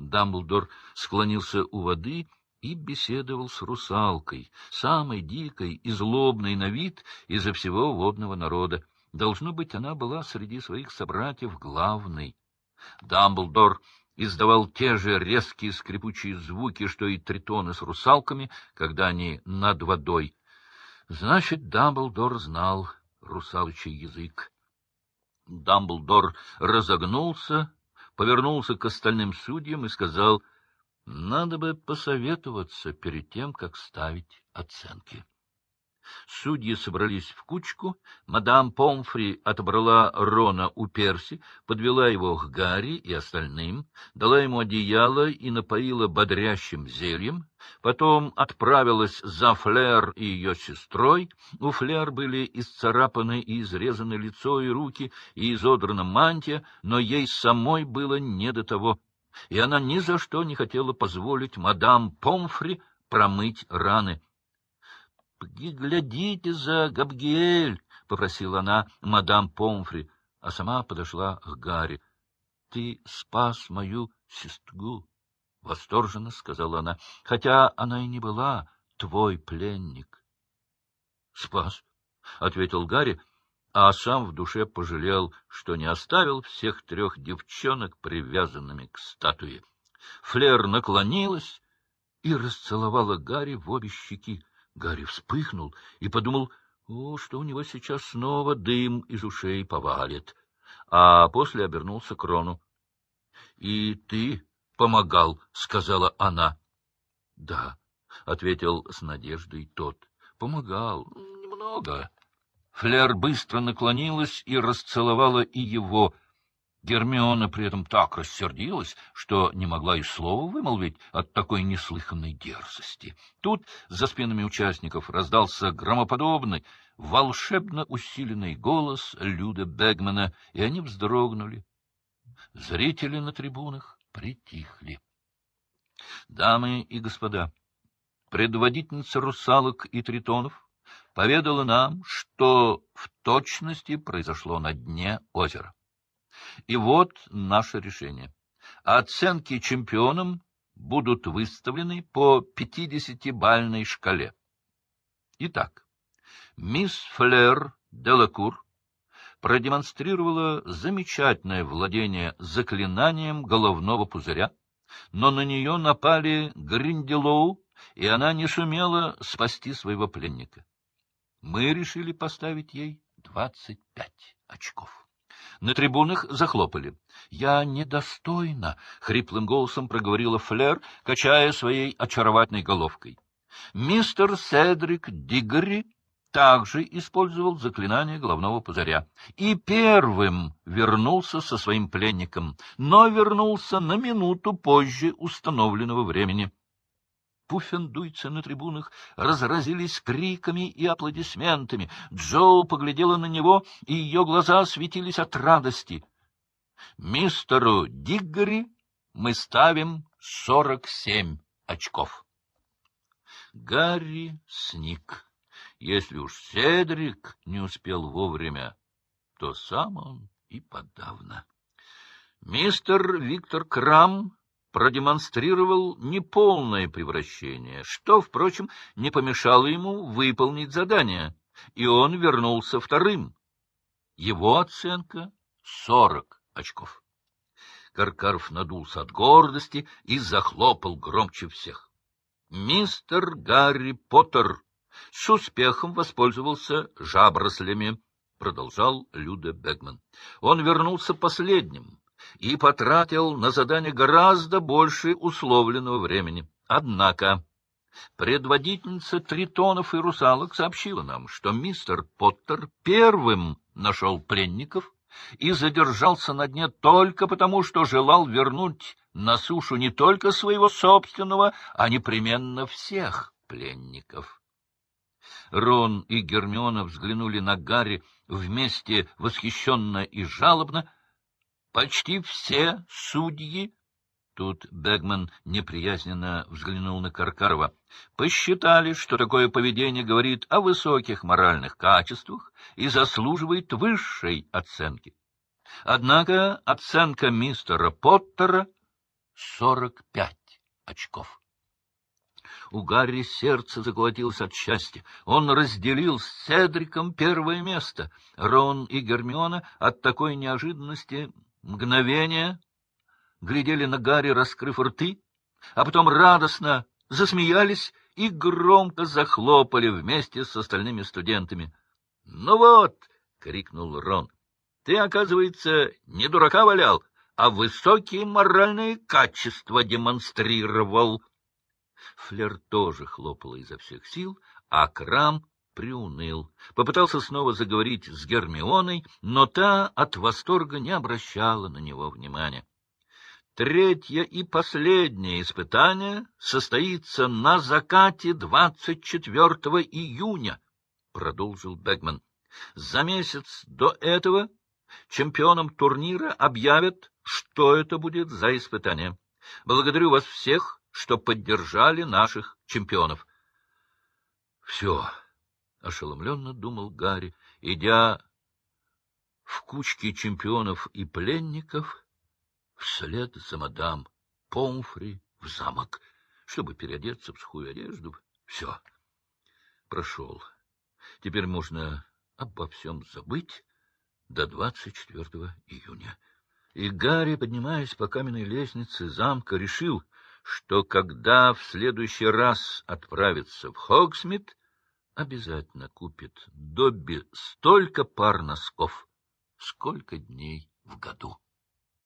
Дамблдор склонился у воды и беседовал с русалкой, самой дикой и злобной на вид изо всего водного народа. Должно быть, она была среди своих собратьев главной. Дамблдор издавал те же резкие скрипучие звуки, что и тритоны с русалками, когда они над водой. Значит, Дамблдор знал русалочий язык. Дамблдор разогнулся, повернулся к остальным судьям и сказал, «Надо бы посоветоваться перед тем, как ставить оценки». Судьи собрались в кучку, мадам Помфри отобрала Рона у Перси, подвела его к Гарри и остальным, дала ему одеяло и напоила бодрящим зельем, потом отправилась за Флер и ее сестрой. У Флер были исцарапаны и изрезаны лицо и руки, и изодрана мантия, но ей самой было не до того, и она ни за что не хотела позволить мадам Помфри промыть раны. — Глядите за Габгиэль, — попросила она мадам Помфри, а сама подошла к Гарри. — Ты спас мою сестру, — восторженно сказала она, — хотя она и не была твой пленник. — Спас, — ответил Гарри, а сам в душе пожалел, что не оставил всех трех девчонок привязанными к статуе. Флер наклонилась и расцеловала Гарри в обе щеки. Гарри вспыхнул и подумал, о, что у него сейчас снова дым из ушей повалит, а после обернулся к Рону. — И ты помогал, — сказала она. — Да, — ответил с надеждой тот. — Помогал. Немного. Флер быстро наклонилась и расцеловала и его, Гермиона при этом так рассердилась, что не могла и слова вымолвить от такой неслыханной дерзости. Тут за спинами участников раздался громоподобный, волшебно усиленный голос Люда Бегмана, и они вздрогнули. Зрители на трибунах притихли. Дамы и господа, предводительница русалок и тритонов поведала нам, что в точности произошло на дне озера. И вот наше решение. Оценки чемпионам будут выставлены по 50-бальной шкале. Итак, мисс Флер Делакур продемонстрировала замечательное владение заклинанием головного пузыря, но на нее напали Гринделоу, и она не сумела спасти своего пленника. Мы решили поставить ей двадцать пять очков. На трибунах захлопали. — Я недостойна, — хриплым голосом проговорила Флер, качая своей очаровательной головкой. Мистер Седрик Диггери также использовал заклинание головного пузыря и первым вернулся со своим пленником, но вернулся на минуту позже установленного времени. Пуффендуйцы на трибунах разразились криками и аплодисментами. Джоу поглядела на него, и ее глаза светились от радости. «Мистеру Диггери мы ставим сорок семь очков». Гарри сник. Если уж Седрик не успел вовремя, то сам он и подавно. Мистер Виктор Крам продемонстрировал неполное превращение, что, впрочем, не помешало ему выполнить задание, и он вернулся вторым. Его оценка — сорок очков. Каркаров надулся от гордости и захлопал громче всех. Мистер Гарри Поттер с успехом воспользовался жаброслями, продолжал Люда Бегман. Он вернулся последним, и потратил на задание гораздо больше условленного времени. Однако предводительница тритонов и русалок сообщила нам, что мистер Поттер первым нашел пленников и задержался на дне только потому, что желал вернуть на сушу не только своего собственного, а непременно всех пленников. Рон и Гермиона взглянули на Гарри вместе восхищенно и жалобно, Почти все судьи, тут Бегман неприязненно взглянул на Каркарова, посчитали, что такое поведение говорит о высоких моральных качествах и заслуживает высшей оценки. Однако оценка мистера Поттера сорок пять очков. У Гарри сердце заколотилось от счастья. Он разделил с Седриком первое место. Рон и Гермиона от такой неожиданности мгновения глядели на Гарри, раскрыв рты, а потом радостно засмеялись и громко захлопали вместе с остальными студентами. — Ну вот! — крикнул Рон. — Ты, оказывается, не дурака валял, а высокие моральные качества демонстрировал. Флер тоже хлопала изо всех сил, а Крам приуныл. Попытался снова заговорить с Гермионой, но та от восторга не обращала на него внимания. Третье и последнее испытание состоится на закате 24 июня, — продолжил Бегман. За месяц до этого чемпионом турнира объявят, что это будет за испытание. Благодарю вас всех, что поддержали наших чемпионов. — Все, — ошеломленно думал Гарри, идя в кучке чемпионов и пленников вслед за мадам Помфри в замок, чтобы переодеться в сухую одежду. Все, прошел. Теперь можно обо всем забыть до 24 июня. И Гарри, поднимаясь по каменной лестнице замка, решил, что когда в следующий раз отправится в Хогсмит, обязательно купит Добби столько пар носков, сколько дней в году.